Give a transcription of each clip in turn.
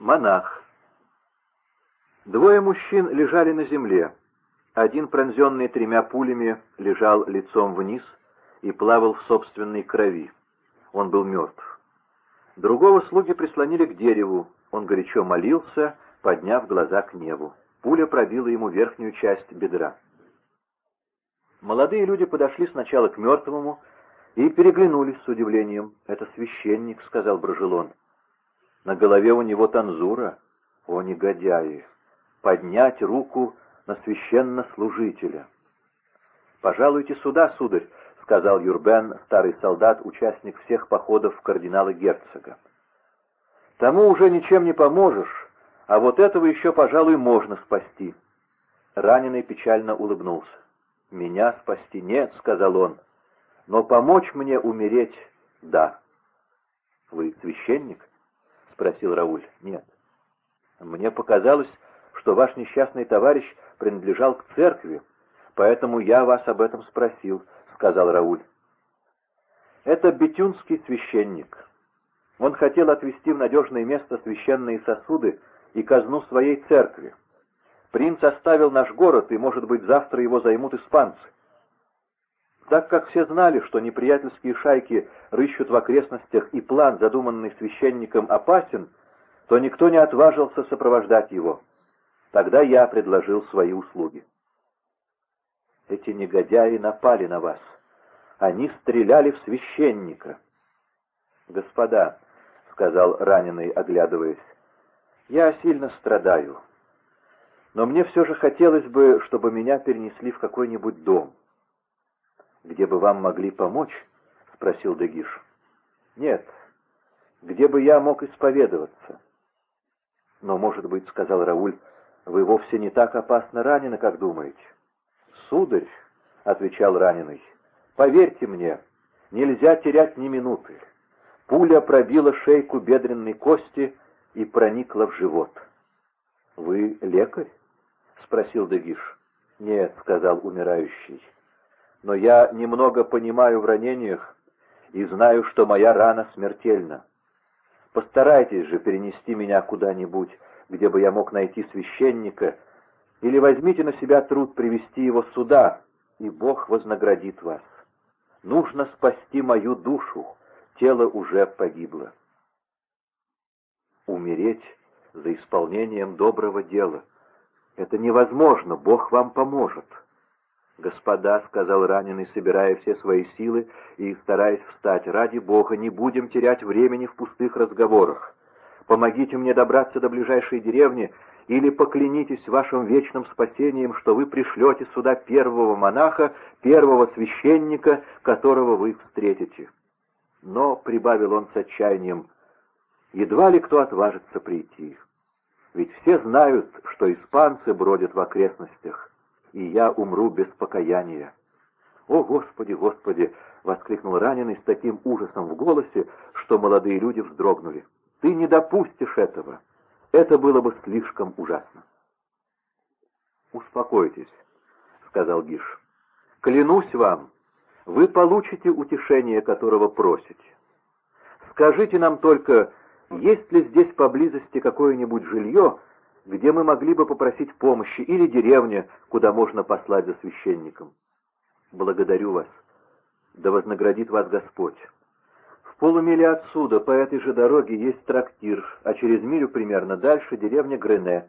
Монах. Двое мужчин лежали на земле. Один, пронзенный тремя пулями, лежал лицом вниз и плавал в собственной крови. Он был мертв. Другого слуги прислонили к дереву. Он горячо молился, подняв глаза к небу. Пуля пробила ему верхнюю часть бедра. Молодые люди подошли сначала к мертвому и переглянулись с удивлением. «Это священник», — сказал Брожелон. На голове у него танзура. О, негодяи! Поднять руку на священнослужителя. «Пожалуйте сюда, сударь», — сказал Юрбен, старый солдат, участник всех походов кардинала-герцога. «Тому уже ничем не поможешь, а вот этого еще, пожалуй, можно спасти». Раненый печально улыбнулся. «Меня спасти нет», — сказал он, — «но помочь мне умереть — да». «Вы священник?» Спросил Рауль. «Нет». «Мне показалось, что ваш несчастный товарищ принадлежал к церкви, поэтому я вас об этом спросил», — сказал Рауль. «Это бетюнский священник. Он хотел отвезти в надежное место священные сосуды и казну своей церкви. Принц оставил наш город, и, может быть, завтра его займут испанцы. Так как все знали, что неприятельские шайки рыщут в окрестностях и план, задуманный священником, опасен, то никто не отважился сопровождать его. Тогда я предложил свои услуги. Эти негодяи напали на вас. Они стреляли в священника. «Господа», — сказал раненый, оглядываясь, — «я сильно страдаю. Но мне все же хотелось бы, чтобы меня перенесли в какой-нибудь дом где бы вам могли помочь?» — спросил Дегиш. «Нет, где бы я мог исповедоваться?» «Но, может быть, — сказал Рауль, — вы вовсе не так опасно ранены, как думаете?» «Сударь, — отвечал раненый, — поверьте мне, нельзя терять ни минуты. Пуля пробила шейку бедренной кости и проникла в живот». «Вы лекарь?» — спросил Дегиш. «Нет», — сказал умирающий, — но я немного понимаю в ранениях и знаю, что моя рана смертельна. Постарайтесь же перенести меня куда-нибудь, где бы я мог найти священника, или возьмите на себя труд привести его сюда, и Бог вознаградит вас. Нужно спасти мою душу, тело уже погибло. Умереть за исполнением доброго дела — это невозможно, Бог вам поможет. «Господа», — сказал раненый, собирая все свои силы и стараясь встать, — «ради Бога, не будем терять времени в пустых разговорах. Помогите мне добраться до ближайшей деревни или поклянитесь вашим вечным спасением, что вы пришлете сюда первого монаха, первого священника, которого вы встретите». Но, — прибавил он с отчаянием, — едва ли кто отважится прийти. Ведь все знают, что испанцы бродят в окрестностях и я умру без покаяния. «О, Господи, Господи!» — воскликнул раненый с таким ужасом в голосе, что молодые люди вздрогнули. «Ты не допустишь этого! Это было бы слишком ужасно!» «Успокойтесь», — сказал Гиш. «Клянусь вам, вы получите утешение, которого просите. Скажите нам только, есть ли здесь поблизости какое-нибудь жилье, где мы могли бы попросить помощи, или деревня, куда можно послать за священником. Благодарю вас. Да вознаградит вас Господь. В полумиле отсюда, по этой же дороге, есть трактир, а через милю примерно дальше деревня Грене.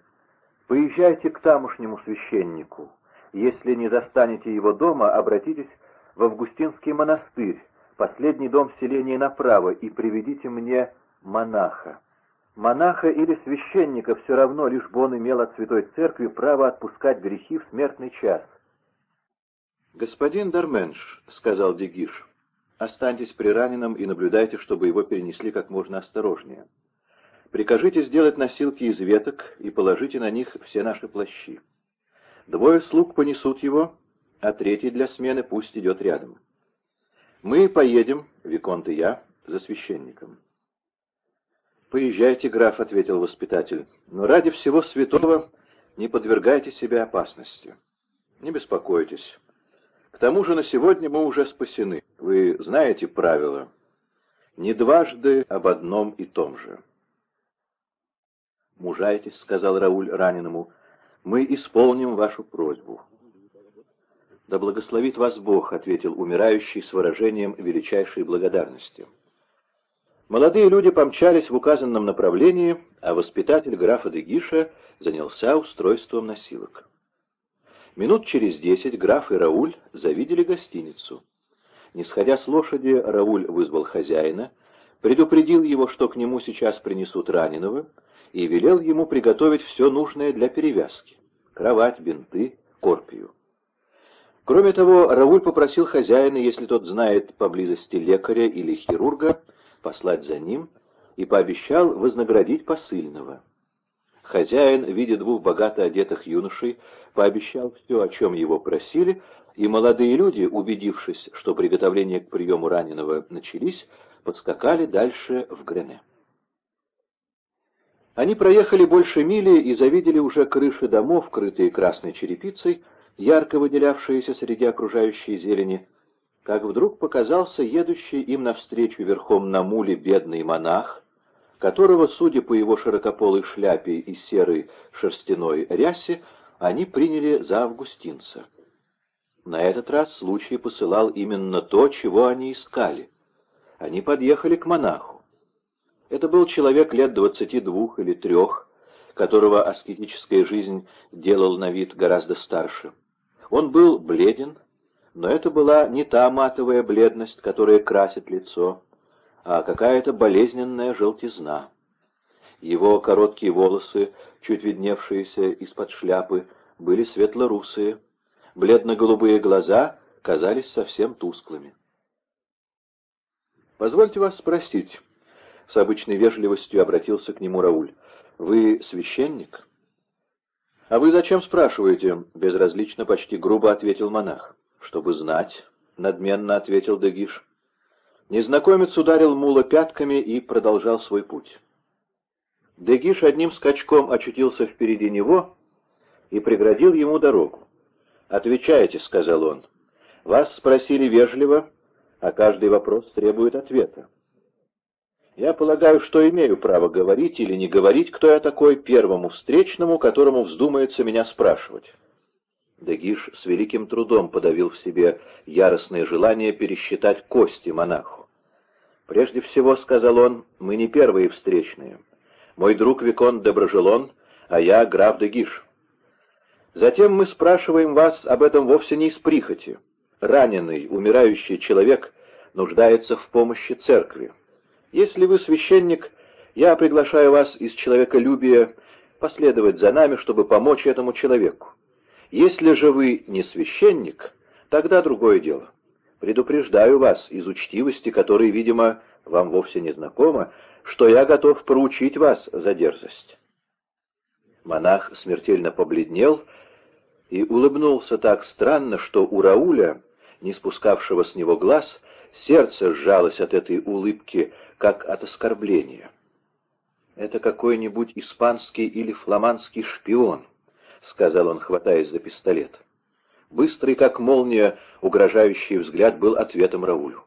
Поезжайте к тамошнему священнику. Если не застанете его дома, обратитесь в Августинский монастырь, последний дом селения направо, и приведите мне монаха. Монаха или священника все равно, лишь бы он имел от Святой Церкви право отпускать грехи в смертный час. «Господин Дарменш», — сказал Дегиш, — «останьтесь при раненом и наблюдайте, чтобы его перенесли как можно осторожнее. Прикажите сделать носилки из веток и положите на них все наши плащи. Двое слуг понесут его, а третий для смены пусть идет рядом. Мы поедем, Виконт и я, за священником». «Поезжайте, граф», — ответил воспитатель, — «но ради всего святого не подвергайте себя опасности. Не беспокойтесь. К тому же на сегодня мы уже спасены. Вы знаете правила. Не дважды об одном и том же». мужайтесь», — сказал Рауль раненому, — «мы исполним вашу просьбу». «Да благословит вас Бог», — ответил умирающий с выражением величайшей благодарности. Молодые люди помчались в указанном направлении, а воспитатель графа Дегиша занялся устройством носилок. Минут через десять граф и Рауль завидели гостиницу. Не сходя с лошади, Рауль вызвал хозяина, предупредил его, что к нему сейчас принесут раненого, и велел ему приготовить все нужное для перевязки — кровать, бинты, корпию. Кроме того, Рауль попросил хозяина, если тот знает поблизости лекаря или хирурга, послать за ним и пообещал вознаградить посыльного. Хозяин, видя двух богато одетых юношей, пообещал все, о чем его просили, и молодые люди, убедившись, что приготовления к приему раненого начались, подскакали дальше в Грене. Они проехали больше мили и завидели уже крыши домов, крытые красной черепицей, ярко выделявшиеся среди окружающей зелени, как вдруг показался едущий им навстречу верхом на муле бедный монах, которого, судя по его широкополой шляпе и серой шерстяной рясе, они приняли за августинца. На этот раз случай посылал именно то, чего они искали. Они подъехали к монаху. Это был человек лет двадцати двух или трех, которого аскетическая жизнь делал на вид гораздо старше. Он был бледен, но это была не та матовая бледность, которая красит лицо, а какая-то болезненная желтизна. Его короткие волосы, чуть видневшиеся из-под шляпы, были светло-русые, бледно-голубые глаза казались совсем тусклыми. «Позвольте вас спросить», — с обычной вежливостью обратился к нему Рауль, — «вы священник?» «А вы зачем спрашиваете?» — безразлично, почти грубо ответил монах. «Чтобы знать», — надменно ответил Дегиш. Незнакомец ударил мула пятками и продолжал свой путь. Дегиш одним скачком очутился впереди него и преградил ему дорогу. «Отвечайте», — сказал он. «Вас спросили вежливо, а каждый вопрос требует ответа. Я полагаю, что имею право говорить или не говорить, кто я такой первому встречному, которому вздумается меня спрашивать». Дегиш с великим трудом подавил в себе яростное желание пересчитать кости монаху. «Прежде всего, — сказал он, — мы не первые встречные. Мой друг Викон Доброжелон, а я граф Дегиш. Затем мы спрашиваем вас об этом вовсе не из прихоти. Раненый, умирающий человек нуждается в помощи церкви. Если вы священник, я приглашаю вас из человеколюбия последовать за нами, чтобы помочь этому человеку. Если же вы не священник, тогда другое дело. Предупреждаю вас из учтивости, которой, видимо, вам вовсе не знакома, что я готов поручить вас за дерзость. Монах смертельно побледнел и улыбнулся так странно, что у Рауля, не спускавшего с него глаз, сердце сжалось от этой улыбки, как от оскорбления. «Это какой-нибудь испанский или фламандский шпион», — сказал он, хватаясь за пистолет. Быстрый, как молния, угрожающий взгляд был ответом Раулю.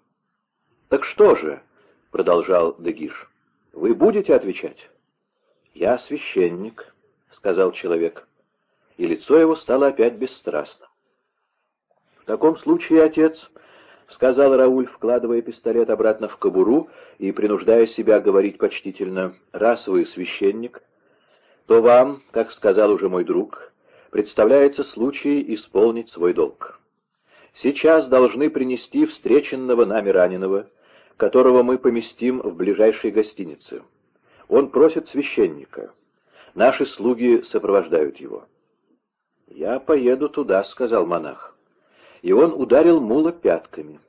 «Так что же?» — продолжал Дегиш. «Вы будете отвечать?» «Я священник», — сказал человек и лицо его стало опять бесстрастным. «В таком случае, отец», — сказал Рауль, вкладывая пистолет обратно в кобуру и принуждая себя говорить почтительно, — «раз вы священник, то вам, как сказал уже мой друг, представляется случай исполнить свой долг. Сейчас должны принести встреченного нами раненого, которого мы поместим в ближайшей гостинице. Он просит священника. Наши слуги сопровождают его. «Я поеду туда», — сказал монах. И он ударил мула пятками.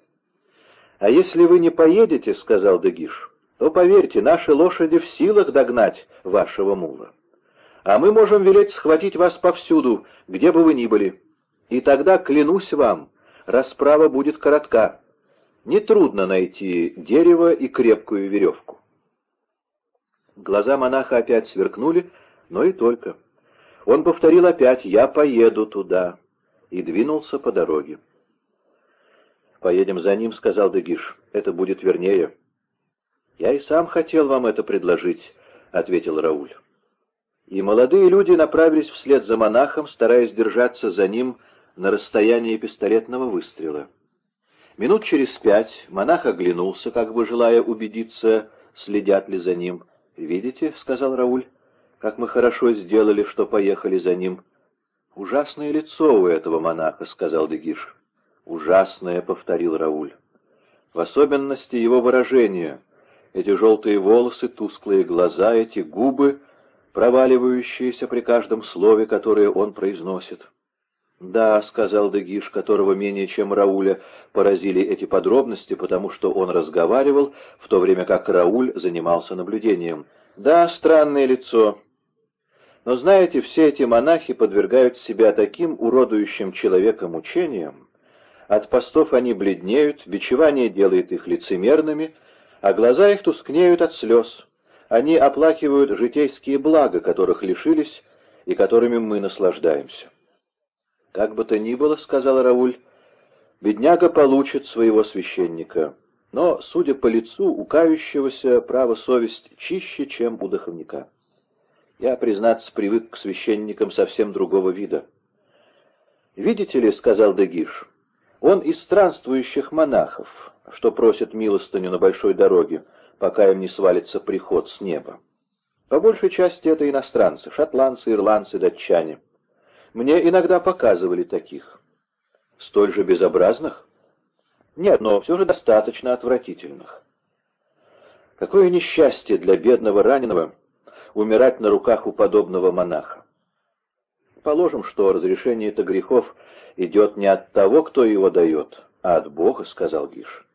«А если вы не поедете, — сказал Дегиш, — то, поверьте, наши лошади в силах догнать вашего мула. А мы можем велеть схватить вас повсюду, где бы вы ни были. И тогда, клянусь вам, расправа будет коротка. Нетрудно найти дерево и крепкую веревку». Глаза монаха опять сверкнули, но и только. Он повторил опять «Я поеду туда» и двинулся по дороге. «Поедем за ним», — сказал Дегиш. «Это будет вернее». «Я и сам хотел вам это предложить», — ответил Рауль. И молодые люди направились вслед за монахом, стараясь держаться за ним на расстоянии пистолетного выстрела. Минут через пять монах оглянулся, как бы желая убедиться, следят ли за ним. «Видите», — сказал Рауль, — «как мы хорошо сделали, что поехали за ним». «Ужасное лицо у этого монаха», — сказал Дегиш. «Ужасное», — повторил Рауль. «В особенности его выражение. Эти желтые волосы, тусклые глаза, эти губы, проваливающиеся при каждом слове, которое он произносит». «Да», — сказал Дегиш, которого менее чем Рауля поразили эти подробности, потому что он разговаривал, в то время как Рауль занимался наблюдением. «Да, странное лицо. Но знаете, все эти монахи подвергают себя таким уродующим человека мучениям. От постов они бледнеют, бичевание делает их лицемерными, а глаза их тускнеют от слез. Они оплакивают житейские блага, которых лишились и которыми мы наслаждаемся». «Как бы то ни было, — сказал Рауль, — бедняга получит своего священника, но, судя по лицу, у кающегося право совесть чище, чем у духовника. Я, признаться, привык к священникам совсем другого вида». «Видите ли, — сказал Дегиш, — он из странствующих монахов, что просят милостыню на большой дороге, пока им не свалится приход с неба. По большей части это иностранцы, шотландцы, ирландцы, датчане». Мне иногда показывали таких. Столь же безобразных? Нет, но все же достаточно отвратительных. Какое несчастье для бедного раненого умирать на руках у подобного монаха. Положим, что разрешение это грехов идет не от того, кто его дает, а от Бога, — сказал Гиш.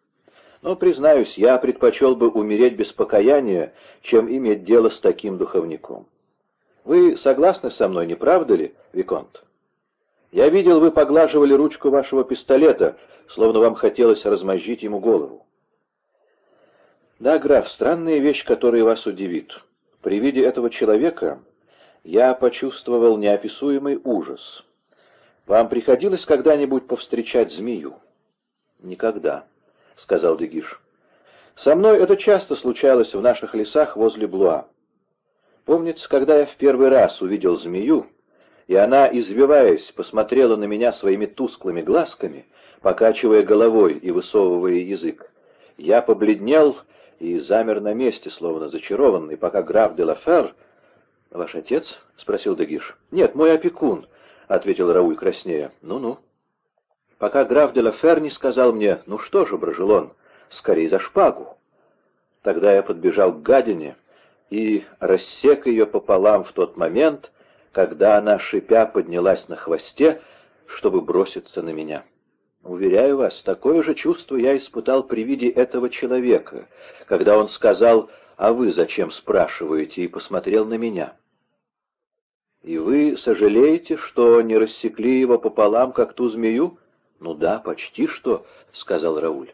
Но, признаюсь, я предпочел бы умереть без покаяния, чем иметь дело с таким духовником. Вы согласны со мной, не правда ли, Виконт? Я видел, вы поглаживали ручку вашего пистолета, словно вам хотелось размозжить ему голову. Да, граф, странная вещь, которая вас удивит. При виде этого человека я почувствовал неописуемый ужас. Вам приходилось когда-нибудь повстречать змею? Никогда, — сказал Дегиш. Со мной это часто случалось в наших лесах возле Блуа. Помнится, когда я в первый раз увидел змею, и она, извиваясь, посмотрела на меня своими тусклыми глазками, покачивая головой и высовывая язык. Я побледнел и замер на месте, словно зачарованный, пока граф де Лафер... — Ваш отец? — спросил Дегиш. — Нет, мой опекун, — ответил Рауль краснея. Ну — Ну-ну. Пока граф де Лафер не сказал мне, ну что же, Брожелон, скорее за шпагу. Тогда я подбежал к гадине и рассек ее пополам в тот момент, когда она, шипя, поднялась на хвосте, чтобы броситься на меня. Уверяю вас, такое же чувство я испытал при виде этого человека, когда он сказал «А вы зачем спрашиваете?» и посмотрел на меня. «И вы сожалеете, что не рассекли его пополам, как ту змею?» «Ну да, почти что», — сказал Рауль.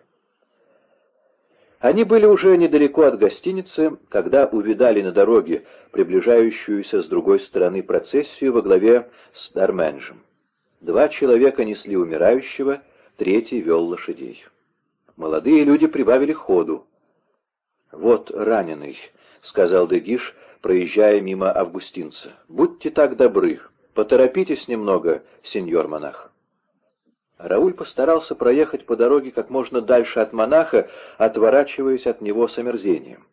Они были уже недалеко от гостиницы, когда увидали на дороге приближающуюся с другой стороны процессию во главе с Дарменджем. Два человека несли умирающего, третий вел лошадей. Молодые люди прибавили ходу. «Вот раненый», — сказал Дегиш, проезжая мимо августинца. «Будьте так добры, поторопитесь немного, сеньор-монах». Рауль постарался проехать по дороге как можно дальше от монаха, отворачиваясь от него с омерзением.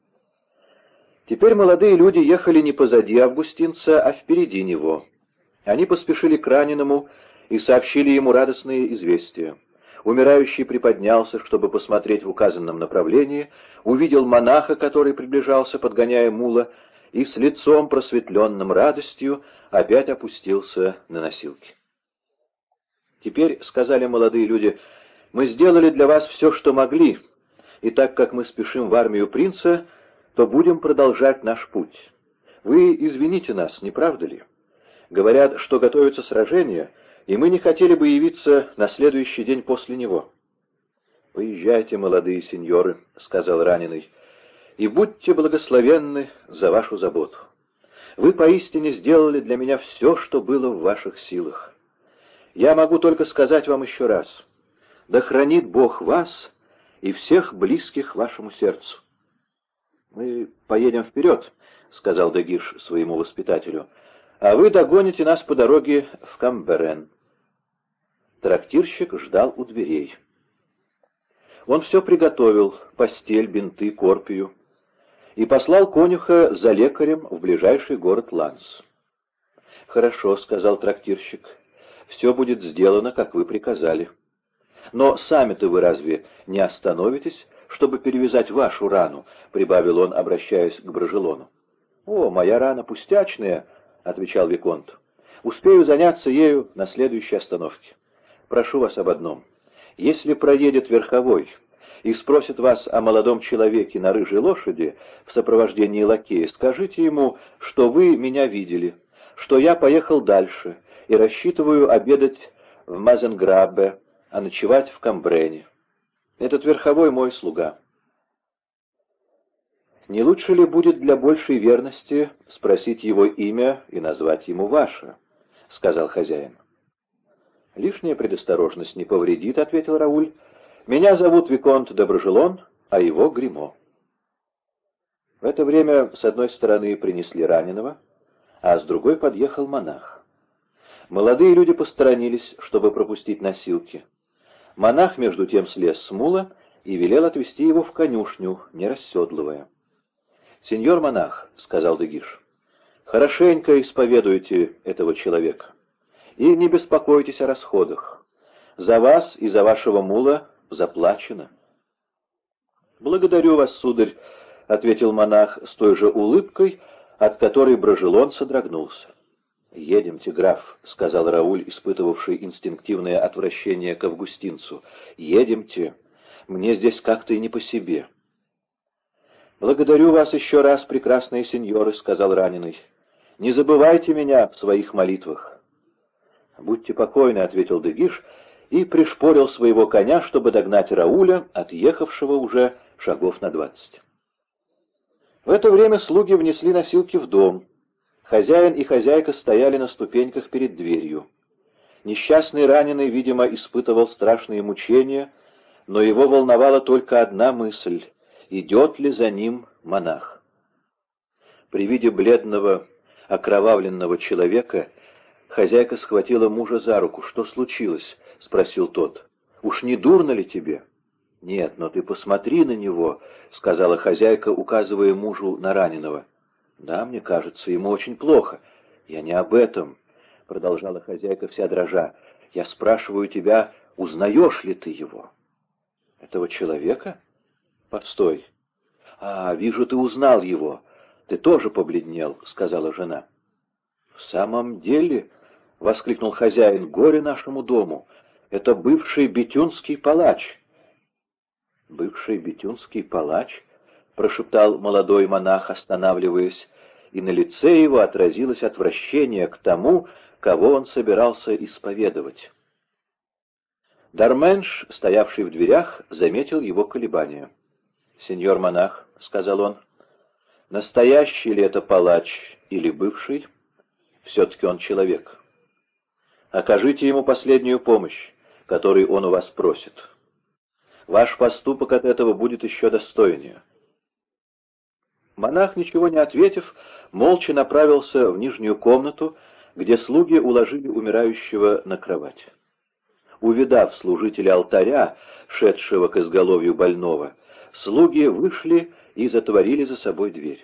Теперь молодые люди ехали не позади Августинца, а впереди него. Они поспешили к раненому и сообщили ему радостные известия. Умирающий приподнялся, чтобы посмотреть в указанном направлении, увидел монаха, который приближался, подгоняя мула, и с лицом просветленным радостью опять опустился на носилки. «Теперь, — сказали молодые люди, — мы сделали для вас все, что могли, и так как мы спешим в армию принца, то будем продолжать наш путь. Вы извините нас, не правда ли? Говорят, что готовится сражение, и мы не хотели бы явиться на следующий день после него». «Поезжайте, молодые сеньоры», — сказал раненый, — «и будьте благословенны за вашу заботу. Вы поистине сделали для меня все, что было в ваших силах. Я могу только сказать вам еще раз. Да хранит Бог вас и всех близких вашему сердцу. «Мы поедем вперед», — сказал Дегиш своему воспитателю, — «а вы догоните нас по дороге в Камберен». Трактирщик ждал у дверей. Он все приготовил — постель, бинты, корпию — и послал конюха за лекарем в ближайший город Ланс. «Хорошо», — сказал трактирщик, — «все будет сделано, как вы приказали. Но сами-то вы разве не остановитесь, чтобы перевязать вашу рану?» — прибавил он, обращаясь к Брожелону. «О, моя рана пустячная», — отвечал Виконт. «Успею заняться ею на следующей остановке. Прошу вас об одном. Если проедет верховой и спросит вас о молодом человеке на рыжей лошади в сопровождении лакея, скажите ему, что вы меня видели, что я поехал дальше и рассчитываю обедать в Мазенграббе, а ночевать в Камбрене. Этот верховой мой слуга. Не лучше ли будет для большей верности спросить его имя и назвать ему ваше? — сказал хозяин. «Лишняя предосторожность не повредит», — ответил Рауль. «Меня зовут Виконт Доброжелон, а его Гримо». В это время с одной стороны принесли раненого, а с другой подъехал монах. Молодые люди посторонились, чтобы пропустить носилки. Монах, между тем, слез с мула и велел отвезти его в конюшню, не расседлывая. «Сеньор монах», — сказал Дегиш, — «хорошенько исповедуйте этого человека и не беспокойтесь о расходах. За вас и за вашего мула заплачено». «Благодарю вас, сударь», — ответил монах с той же улыбкой, от которой Брожелон содрогнулся. «Едемте, граф», — сказал Рауль, испытывавший инстинктивное отвращение к августинцу. «Едемте. Мне здесь как-то и не по себе». «Благодарю вас еще раз, прекрасные сеньоры», — сказал раненый. «Не забывайте меня в своих молитвах». «Будьте покойны», — ответил Дегиш и пришпорил своего коня, чтобы догнать Рауля, отъехавшего уже шагов на двадцать. В это время слуги внесли носилки в дом. Хозяин и хозяйка стояли на ступеньках перед дверью. Несчастный раненый, видимо, испытывал страшные мучения, но его волновала только одна мысль — идет ли за ним монах. При виде бледного, окровавленного человека хозяйка схватила мужа за руку. «Что случилось?» — спросил тот. «Уж не дурно ли тебе?» «Нет, но ты посмотри на него», — сказала хозяйка, указывая мужу на раненого. «Да, мне кажется, ему очень плохо». «Я не об этом», — продолжала хозяйка вся дрожа. «Я спрашиваю тебя, узнаешь ли ты его?» «Этого человека?» «Постой». «А, вижу, ты узнал его. Ты тоже побледнел», — сказала жена. «В самом деле...» — воскликнул хозяин. «Горе нашему дому! Это бывший бетюнский палач!» «Бывший бетюнский палач?» — прошептал молодой монах, останавливаясь, и на лице его отразилось отвращение к тому, кого он собирался исповедовать. Дарменш, стоявший в дверях, заметил его колебания. «Сеньор монах», — сказал он, — «настоящий ли это палач или бывший? Все-таки он человек. Окажите ему последнюю помощь, которой он у вас просит». Ваш поступок от этого будет еще достойнее. Монах, ничего не ответив, молча направился в нижнюю комнату, где слуги уложили умирающего на кровать. Увидав служителя алтаря, шедшего к изголовью больного, слуги вышли и затворили за собой дверь.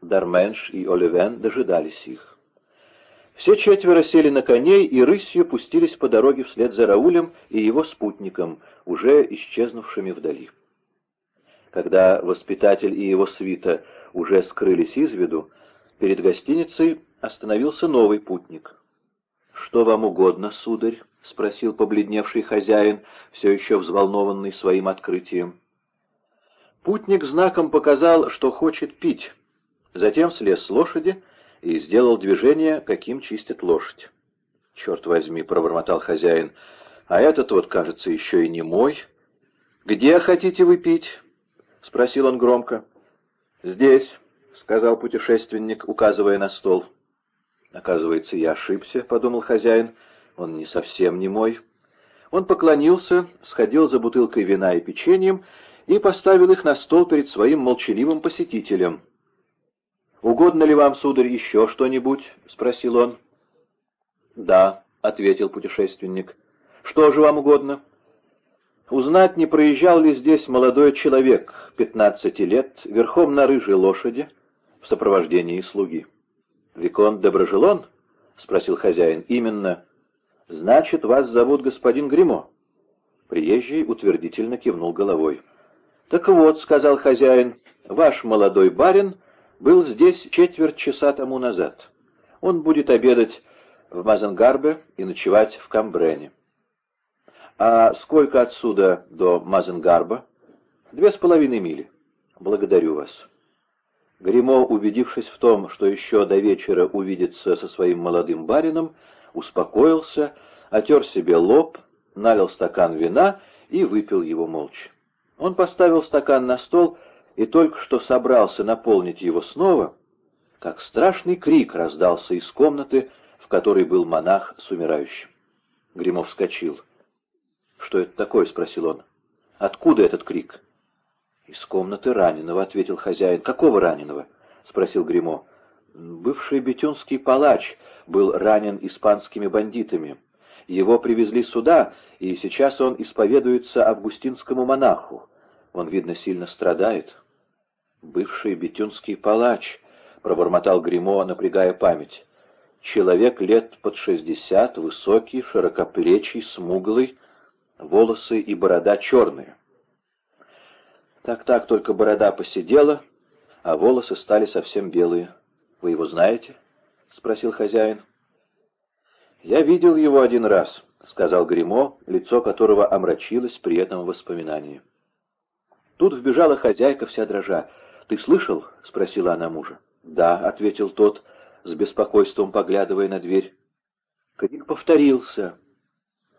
Дарменш и Оливен дожидались их. Все четверо сели на коней и рысью пустились по дороге вслед за Раулем и его спутником, уже исчезнувшими вдали. Когда воспитатель и его свита уже скрылись из виду, перед гостиницей остановился новый путник. «Что вам угодно, сударь?» — спросил побледневший хозяин, все еще взволнованный своим открытием. Путник знаком показал, что хочет пить. Затем слез с лошади и сделал движение, каким чистит лошадь. «Черт возьми!» — пробормотал хозяин. «А этот вот, кажется, еще и не мой». «Где хотите вы пить?» — спросил он громко. «Здесь», — сказал путешественник, указывая на стол. «Оказывается, я ошибся», — подумал хозяин. «Он не совсем не мой». Он поклонился, сходил за бутылкой вина и печеньем и поставил их на стол перед своим молчаливым посетителем — «Угодно ли вам, сударь, еще что-нибудь?» — спросил он. «Да», — ответил путешественник. «Что же вам угодно?» «Узнать, не проезжал ли здесь молодой человек, пятнадцати лет, верхом на рыжей лошади, в сопровождении слуги». «Викон Доброжелон?» — спросил хозяин. «Именно. Значит, вас зовут господин Гримо. Приезжий утвердительно кивнул головой. «Так вот», — сказал хозяин, — «ваш молодой барин был здесь четверть часа тому назад. Он будет обедать в Мазенгарбе и ночевать в Камбрене». «А сколько отсюда до Мазенгарба?» «Две с половиной мили». «Благодарю вас». Гримо, убедившись в том, что еще до вечера увидится со своим молодым барином, успокоился, отер себе лоб, налил стакан вина и выпил его молча. Он поставил стакан на стол и только что собрался наполнить его снова, как страшный крик раздался из комнаты, в которой был монах с умирающим. Гримов вскочил. «Что это такое?» — спросил он. «Откуда этот крик?» «Из комнаты раненого», — ответил хозяин. «Какого раненого?» — спросил Гримо. «Бывший бетюнский палач был ранен испанскими бандитами. Его привезли сюда, и сейчас он исповедуется августинскому монаху. Он, видно, сильно страдает». «Бывший бетюнский палач», — пробормотал Гримо, напрягая память. «Человек лет под шестьдесят, высокий, широкоплечий, смуглый, волосы и борода черные». Так-так, только борода посидела, а волосы стали совсем белые. Вы его знаете? — спросил хозяин. «Я видел его один раз», — сказал Гримо, лицо которого омрачилось при этом воспоминании. Тут вбежала хозяйка вся дрожа. «Ты слышал?» — спросила она мужа. «Да», — ответил тот, с беспокойством поглядывая на дверь. Крик повторился.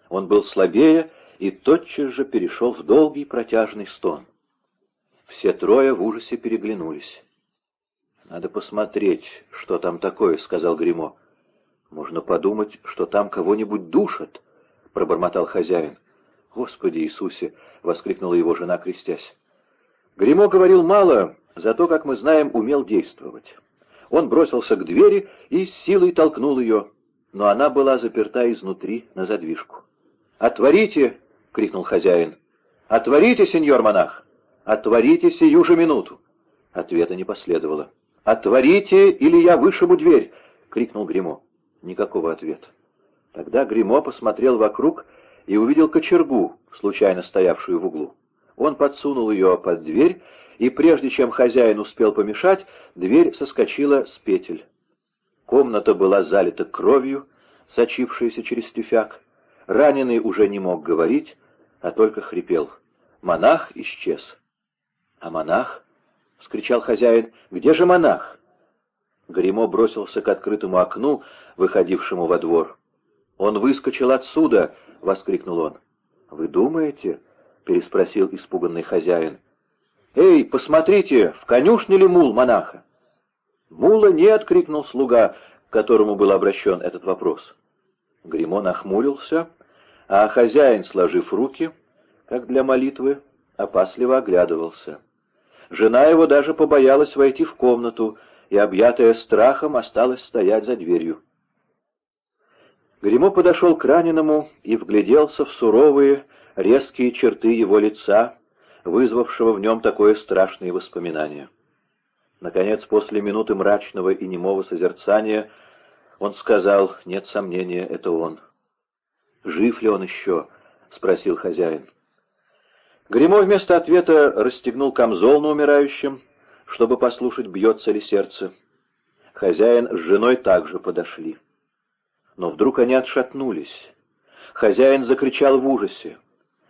Он был слабее и тотчас же перешел в долгий протяжный стон. Все трое в ужасе переглянулись. «Надо посмотреть, что там такое», — сказал Гримо. «Можно подумать, что там кого-нибудь душат», — пробормотал хозяин. «Господи Иисусе!» — воскликнула его жена, крестясь. Гримо говорил мало, зато, как мы знаем, умел действовать. Он бросился к двери и с силой толкнул ее, но она была заперта изнутри на задвижку. «Отворите!» — крикнул хозяин. «Отворите, сеньор монах!» «Отворите сию же минуту!» Ответа не последовало. «Отворите, или я вышибу дверь!» — крикнул Гримо. Никакого ответа. Тогда Гримо посмотрел вокруг и увидел кочергу, случайно стоявшую в углу. Он подсунул ее под дверь, и прежде чем хозяин успел помешать, дверь соскочила с петель. Комната была залита кровью, сочившейся через тюфяк. Раненый уже не мог говорить, а только хрипел. Монах исчез. «А монах?» — вскричал хозяин. «Где же монах?» Гремо бросился к открытому окну, выходившему во двор. «Он выскочил отсюда!» — воскликнул он. «Вы думаете?» — переспросил испуганный хозяин. «Эй, посмотрите, в конюшне ли мул монаха?» «Мула нет!» — крикнул слуга, к которому был обращен этот вопрос. Гремо нахмурился, а хозяин, сложив руки, как для молитвы, опасливо оглядывался. Жена его даже побоялась войти в комнату и, объятая страхом, осталась стоять за дверью. Гремо подошел к раненому и вгляделся в суровые, резкие черты его лица, вызвавшего в нем такое страшное воспоминание. Наконец, после минуты мрачного и немого созерцания, он сказал, нет сомнения, это он. «Жив ли он еще?» — спросил хозяин. Гремо вместо ответа расстегнул камзол на умирающем, чтобы послушать, бьется ли сердце. Хозяин с женой также подошли. Но вдруг они отшатнулись. Хозяин закричал в ужасе.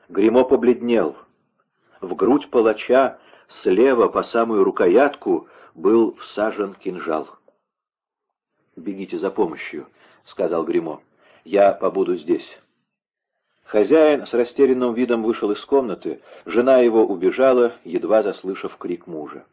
Гремо побледнел. В грудь палача слева по самую рукоятку был всажен кинжал. «Бегите за помощью», — сказал Гремо. «Я побуду здесь». Хозяин с растерянным видом вышел из комнаты, жена его убежала, едва заслышав крик мужа.